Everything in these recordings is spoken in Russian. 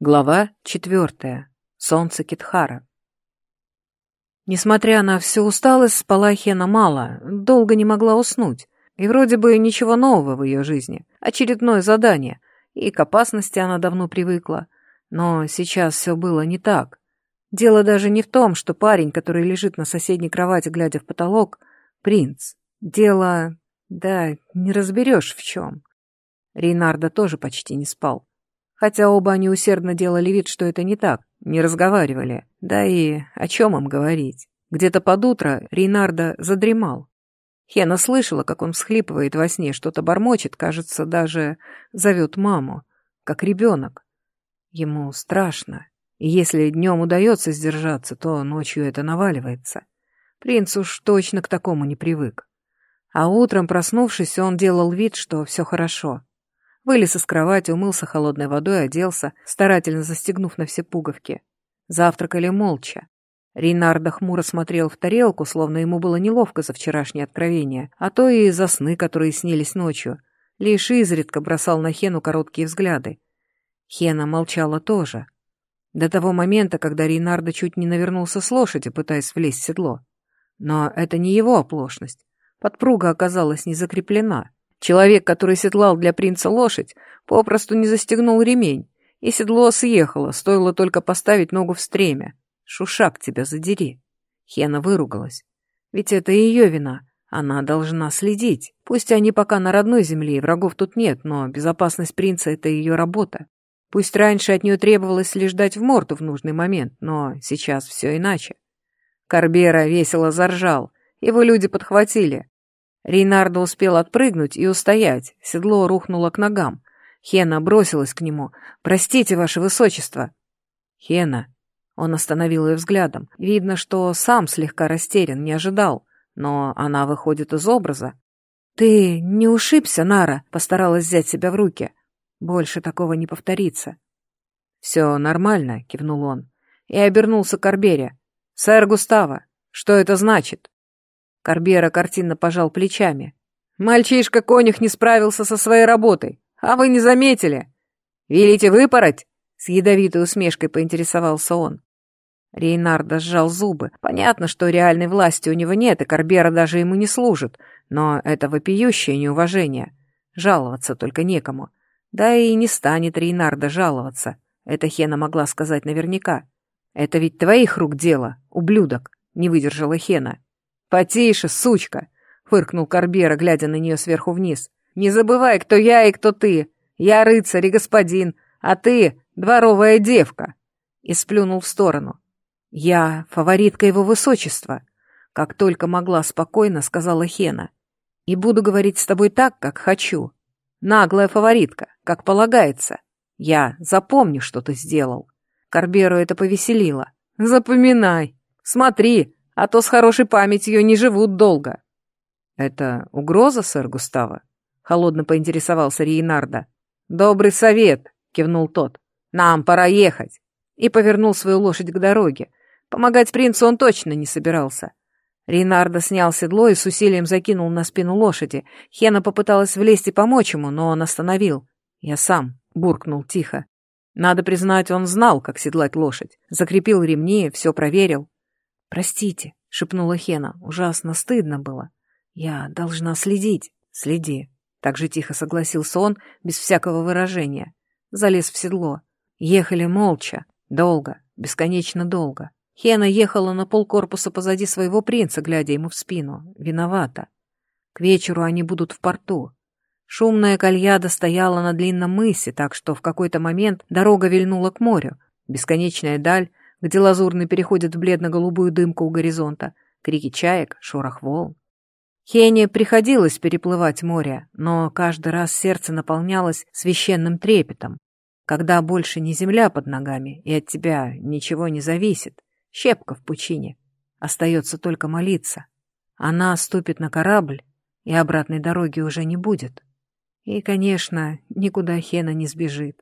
Глава четвертая. Солнце Китхара. Несмотря на всю усталость, спала Хена мало, долго не могла уснуть. И вроде бы ничего нового в ее жизни. Очередное задание. И к опасности она давно привыкла. Но сейчас все было не так. Дело даже не в том, что парень, который лежит на соседней кровати, глядя в потолок, принц. Дело... да, не разберешь в чем. Рейнарда тоже почти не спал. Хотя оба они усердно делали вид, что это не так, не разговаривали. Да и о чем им говорить? Где-то под утро Рейнарда задремал. Хена слышала, как он всхлипывает во сне, что-то бормочет, кажется, даже зовет маму, как ребенок. Ему страшно, и если днем удается сдержаться, то ночью это наваливается. Принц уж точно к такому не привык. А утром, проснувшись, он делал вид, что все хорошо. Вылез из кровати, умылся холодной водой, оделся, старательно застегнув на все пуговки. Завтракали молча. Рейнардо хмуро смотрел в тарелку, словно ему было неловко за вчерашнее откровение, а то и за сны, которые снились ночью. Лишь изредка бросал на Хену короткие взгляды. Хена молчала тоже. До того момента, когда Рейнардо чуть не навернулся с лошади, пытаясь влезть в седло. Но это не его оплошность. Подпруга оказалась не закреплена. Человек, который седлал для принца лошадь, попросту не застегнул ремень, и седло съехало, стоило только поставить ногу в стремя. Шушак тебя задери. Хена выругалась. Ведь это ее вина. Она должна следить. Пусть они пока на родной земле, и врагов тут нет, но безопасность принца — это ее работа. Пусть раньше от нее требовалось лишь дать в морду в нужный момент, но сейчас все иначе. Карбера весело заржал. Его люди подхватили. Рейнардо успел отпрыгнуть и устоять, седло рухнуло к ногам. Хена бросилась к нему. «Простите, ваше высочество!» «Хена!» Он остановил ее взглядом. Видно, что сам слегка растерян, не ожидал. Но она выходит из образа. «Ты не ушибся, Нара?» Постаралась взять себя в руки. «Больше такого не повторится». «Все нормально», — кивнул он. И обернулся к Арбере. «Сэр Густаво, что это значит?» Карбера картинно пожал плечами. «Мальчишка-конюх не справился со своей работой, а вы не заметили. Велите выпороть?» С ядовитой усмешкой поинтересовался он. Рейнардо сжал зубы. Понятно, что реальной власти у него нет, и Карбера даже ему не служит, но это вопиющее неуважение. Жаловаться только некому. Да и не станет Рейнардо жаловаться. Это Хена могла сказать наверняка. «Это ведь твоих рук дело, ублюдок», — не выдержала Хена. «Потише, сучка!» — фыркнул Карбера, глядя на нее сверху вниз. «Не забывай, кто я и кто ты. Я рыцарь и господин, а ты — дворовая девка!» И сплюнул в сторону. «Я фаворитка его высочества», — как только могла спокойно сказала Хена. «И буду говорить с тобой так, как хочу. Наглая фаворитка, как полагается. Я запомню, что ты сделал». Карберу это повеселило. «Запоминай! Смотри, а то с хорошей памятью не живут долго». «Это угроза, сэр Густаво?» — холодно поинтересовался Рейнарда. «Добрый совет», — кивнул тот. «Нам пора ехать». И повернул свою лошадь к дороге. Помогать принцу он точно не собирался. Рейнардо снял седло и с усилием закинул на спину лошади. Хена попыталась влезть и помочь ему, но он остановил. «Я сам», — буркнул тихо. Надо признать, он знал, как седлать лошадь. Закрепил ремни, все проверил. «Простите», — шепнула Хена, — ужасно стыдно было. «Я должна следить». «Следи», — так же тихо согласился он, без всякого выражения. Залез в седло. Ехали молча, долго, бесконечно долго. Хена ехала на полкорпуса позади своего принца, глядя ему в спину. Виновата. К вечеру они будут в порту. Шумная кальяда стояла на длинном мысе, так что в какой-то момент дорога вильнула к морю. Бесконечная даль, где лазурный переходит в бледно-голубую дымку у горизонта, крики чаек, шорох волн. Хене приходилось переплывать море, но каждый раз сердце наполнялось священным трепетом, когда больше не земля под ногами, и от тебя ничего не зависит, щепка в пучине. Остается только молиться. Она ступит на корабль, и обратной дороги уже не будет. И, конечно, никуда Хена не сбежит.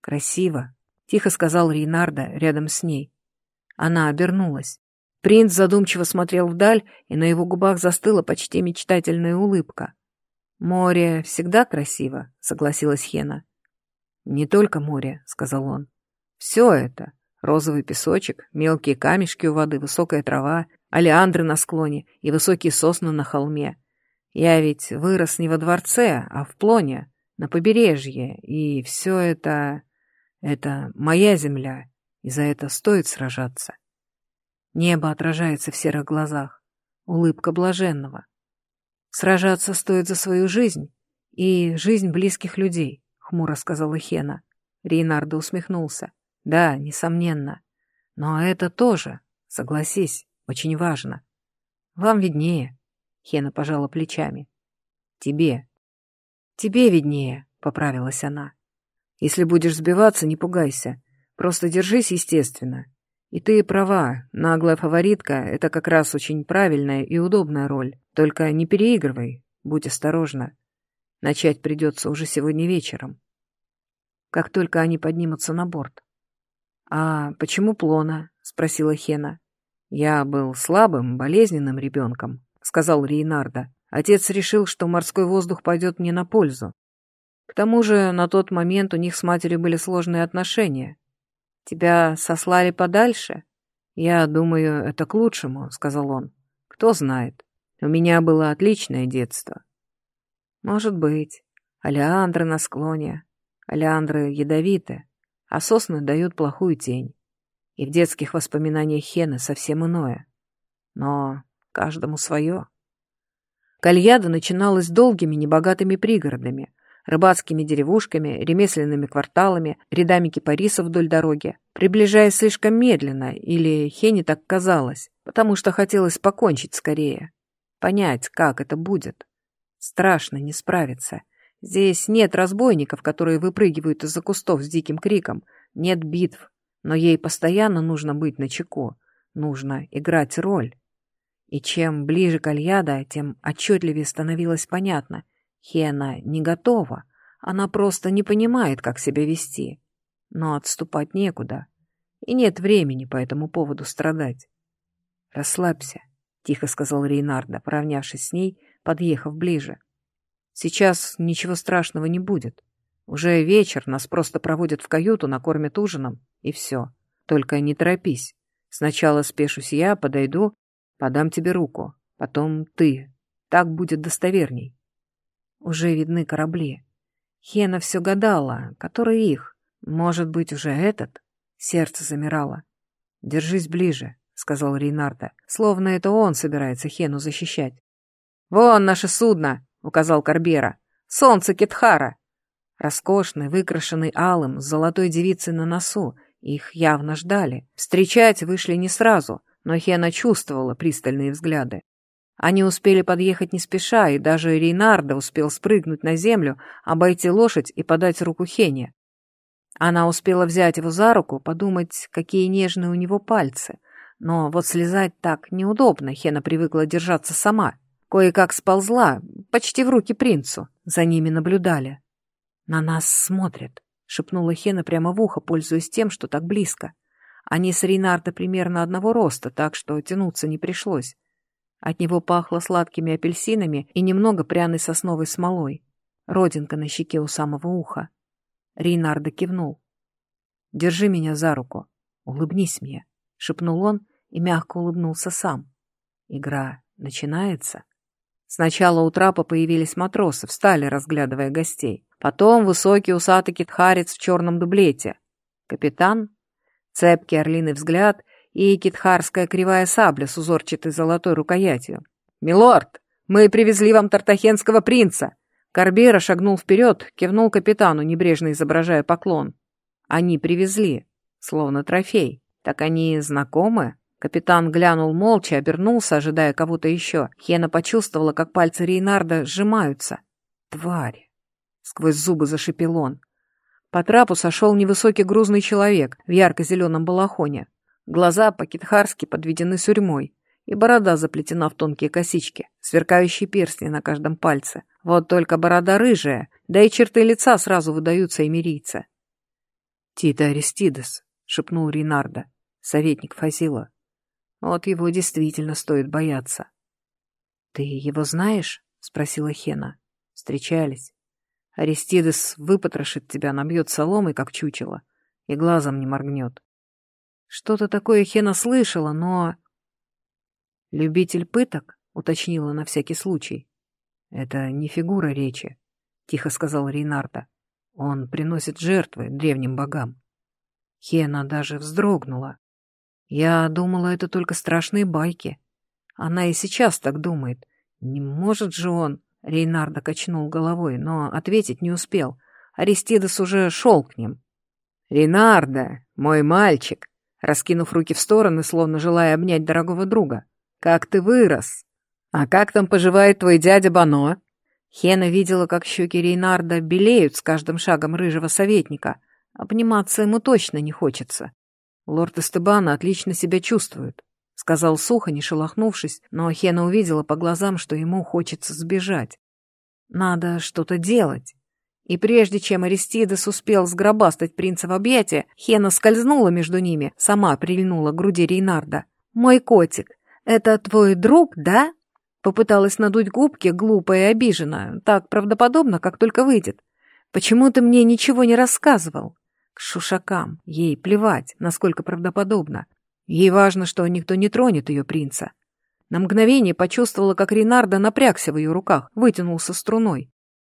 Красиво, Тихо сказал Рейнарда рядом с ней. Она обернулась. Принц задумчиво смотрел вдаль, и на его губах застыла почти мечтательная улыбка. «Море всегда красиво», — согласилась Хена. «Не только море», — сказал он. Все это — розовый песочек, мелкие камешки у воды, высокая трава, алиандры на склоне и высокие сосны на холме. Я ведь вырос не во дворце, а в плоне, на побережье, и все это... это моя земля, и за это стоит сражаться. Небо отражается в серых глазах, улыбка блаженного. Сражаться стоит за свою жизнь и жизнь близких людей, хмуро сказала Хена. Рейнардо усмехнулся. Да, несомненно. Но это тоже, согласись, очень важно. Вам виднее. Хена пожала плечами. Тебе. Тебе виднее, поправилась она. Если будешь сбиваться, не пугайся. Просто держись естественно. И ты права, наглая фаворитка — это как раз очень правильная и удобная роль. Только не переигрывай, будь осторожна. Начать придется уже сегодня вечером. Как только они поднимутся на борт. «А почему Плона?» — спросила Хена. «Я был слабым, болезненным ребенком», — сказал Рейнарда. «Отец решил, что морской воздух пойдет мне на пользу. К тому же на тот момент у них с матерью были сложные отношения. Тебя сослали подальше? Я думаю, это к лучшему, сказал он. Кто знает. У меня было отличное детство. Может быть. Алеандры на склоне. Алеандры ядовиты, а сосны дают плохую тень. И в детских воспоминаниях Хены совсем иное. Но каждому свое. Кальяда начиналась долгими небогатыми пригородами, рыбацкими деревушками, ремесленными кварталами, рядами кипарисов вдоль дороги, приближаясь слишком медленно, или Хене так казалось, потому что хотелось покончить скорее. Понять, как это будет. Страшно не справиться. Здесь нет разбойников, которые выпрыгивают из-за кустов с диким криком, нет битв, но ей постоянно нужно быть начеку, нужно играть роль. И чем ближе к Альяда, тем отчетливее становилось понятно — Хена не готова, она просто не понимает, как себя вести. Но отступать некуда, и нет времени по этому поводу страдать. «Расслабься», — тихо сказал Рейнарда, поравнявшись с ней, подъехав ближе. «Сейчас ничего страшного не будет. Уже вечер, нас просто проводят в каюту, накормят ужином, и все. Только не торопись. Сначала спешусь я, подойду, подам тебе руку, потом ты. Так будет достоверней». Уже видны корабли. Хена все гадала, который их. Может быть, уже этот? Сердце замирало. «Держись ближе», — сказал Рейнарда, словно это он собирается Хену защищать. «Вон наше судно», — указал Карбера. «Солнце Кетхара». Роскошный, выкрашенный алым, с золотой девицей на носу. Их явно ждали. Встречать вышли не сразу, но Хена чувствовала пристальные взгляды. Они успели подъехать не спеша, и даже Рейнарда успел спрыгнуть на землю, обойти лошадь и подать руку Хене. Она успела взять его за руку, подумать, какие нежные у него пальцы. Но вот слезать так неудобно, Хена привыкла держаться сама. Кое-как сползла, почти в руки принцу. За ними наблюдали. «На нас смотрят», — шепнула Хена прямо в ухо, пользуясь тем, что так близко. Они с Рейнарда примерно одного роста, так что тянуться не пришлось. От него пахло сладкими апельсинами и немного пряной сосновой смолой. Родинка на щеке у самого уха. Рейнардо кивнул. «Держи меня за руку. Улыбнись мне», — шепнул он и мягко улыбнулся сам. «Игра начинается». Сначала у трапа появились матросы, встали, разглядывая гостей. Потом высокий усатый китхарец в черном дублете. Капитан, цепкий орлиный взгляд и китхарская кривая сабля с узорчатой золотой рукоятью. «Милорд, мы привезли вам тартахенского принца!» Карбера шагнул вперед, кивнул капитану, небрежно изображая поклон. «Они привезли, словно трофей. Так они знакомы?» Капитан глянул молча, обернулся, ожидая кого-то еще. Хена почувствовала, как пальцы Рейнарда сжимаются. «Тварь!» — сквозь зубы зашипел он. По трапу сошел невысокий грузный человек в ярко-зеленом балахоне. Глаза по-китхарски подведены сурьмой, и борода заплетена в тонкие косички, сверкающие перстни на каждом пальце. Вот только борода рыжая, да и черты лица сразу выдаются эмирийца. «Тита Аристидес», — шепнул Ринардо, советник Фазила. «Вот его действительно стоит бояться». «Ты его знаешь?» — спросила Хена. «Встречались. Аристидес выпотрошит тебя, набьет соломой, как чучело, и глазом не моргнет. Что-то такое Хена слышала, но... «Любитель пыток?» — уточнила на всякий случай. «Это не фигура речи», — тихо сказал Рейнарда. «Он приносит жертвы древним богам». Хена даже вздрогнула. Я думала, это только страшные байки. Она и сейчас так думает. Не может же он... Рейнардо качнул головой, но ответить не успел. Аристидес уже шел к ним. «Рейнардо, мой мальчик!» Раскинув руки в стороны, словно желая обнять дорогого друга. «Как ты вырос! А как там поживает твой дядя Бано?» Хена видела, как щеки Рейнарда белеют с каждым шагом рыжего советника. Обниматься ему точно не хочется. Лорд Эстебана отлично себя чувствует, сказал сухо, не шелохнувшись, но Хена увидела по глазам, что ему хочется сбежать. Надо что-то делать. И прежде чем Аристидес успел сгробастать принца в объятия, Хена скользнула между ними, сама прильнула к груди Рейнарда. «Мой котик, это твой друг, да?» Попыталась надуть губки, глупая и обиженная, так правдоподобно, как только выйдет. «Почему ты мне ничего не рассказывал?» К шушакам. Ей плевать, насколько правдоподобно. Ей важно, что никто не тронет ее принца. На мгновение почувствовала, как Ренардо напрягся в ее руках, вытянулся струной.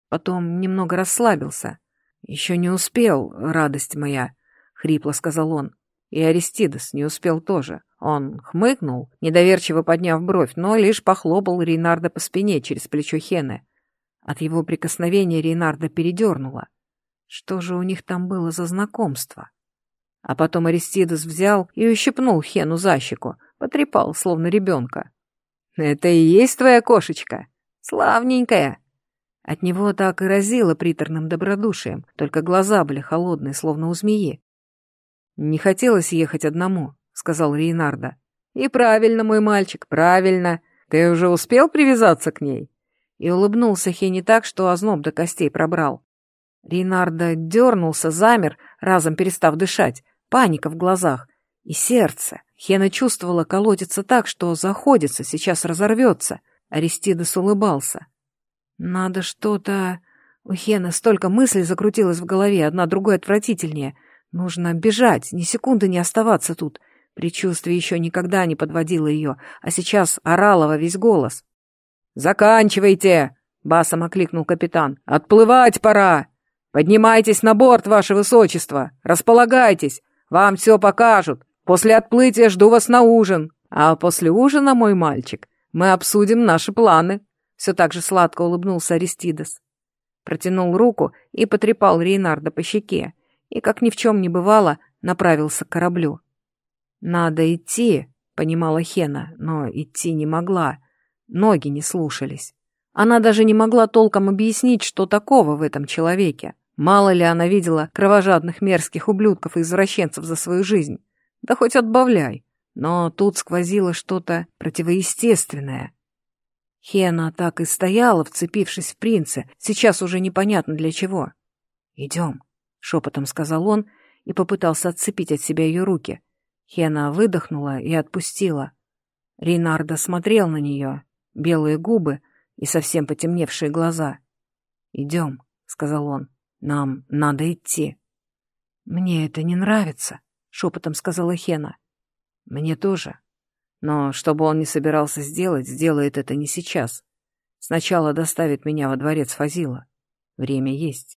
Потом немного расслабился. «Еще не успел, радость моя», — хрипло сказал он. И Аристидес не успел тоже. Он хмыкнул, недоверчиво подняв бровь, но лишь похлопал Рейнарда по спине через плечо Хены. От его прикосновения Рейнарда передернуло. Что же у них там было за знакомство? А потом Аристидес взял и ущипнул Хену за щеку, потрепал, словно ребенка. «Это и есть твоя кошечка? Славненькая!» От него так и разило приторным добродушием, только глаза были холодные, словно у змеи. «Не хотелось ехать одному», — сказал Рейнарда. «И правильно, мой мальчик, правильно. Ты уже успел привязаться к ней?» И улыбнулся Хене так, что озноб до костей пробрал. Рейнардо дернулся, замер, разом перестав дышать, паника в глазах. И сердце. Хена чувствовала колотится так, что заходится, сейчас разорвется. Аристидес улыбался. «Надо что-то...» У Хены столько мыслей закрутилось в голове, одна другой отвратительнее. Нужно бежать, ни секунды не оставаться тут. Предчувствие еще никогда не подводило ее, а сейчас орало во весь голос. «Заканчивайте!» — басом окликнул капитан. «Отплывать пора!» «Поднимайтесь на борт, ваше высочество! Располагайтесь! Вам все покажут! После отплытия жду вас на ужин! А после ужина, мой мальчик, мы обсудим наши планы!» Все так же сладко улыбнулся Аристидес. Протянул руку и потрепал Рейнарда по щеке, и, как ни в чем не бывало, направился к кораблю. «Надо идти», — понимала Хена, но идти не могла. Ноги не слушались. Она даже не могла толком объяснить, что такого в этом человеке. Мало ли она видела кровожадных мерзких ублюдков и извращенцев за свою жизнь. Да хоть отбавляй. Но тут сквозило что-то противоестественное. Хена так и стояла, вцепившись в принца, сейчас уже непонятно для чего. «Идем», — шепотом сказал он и попытался отцепить от себя ее руки. Хена выдохнула и отпустила. Рейнардо смотрел на нее, белые губы и совсем потемневшие глаза. «Идем», — сказал он. Нам надо идти. Мне это не нравится, шепотом сказала Хена. Мне тоже. Но чтобы он не собирался сделать, сделает это не сейчас. Сначала доставит меня во дворец Фазила. Время есть.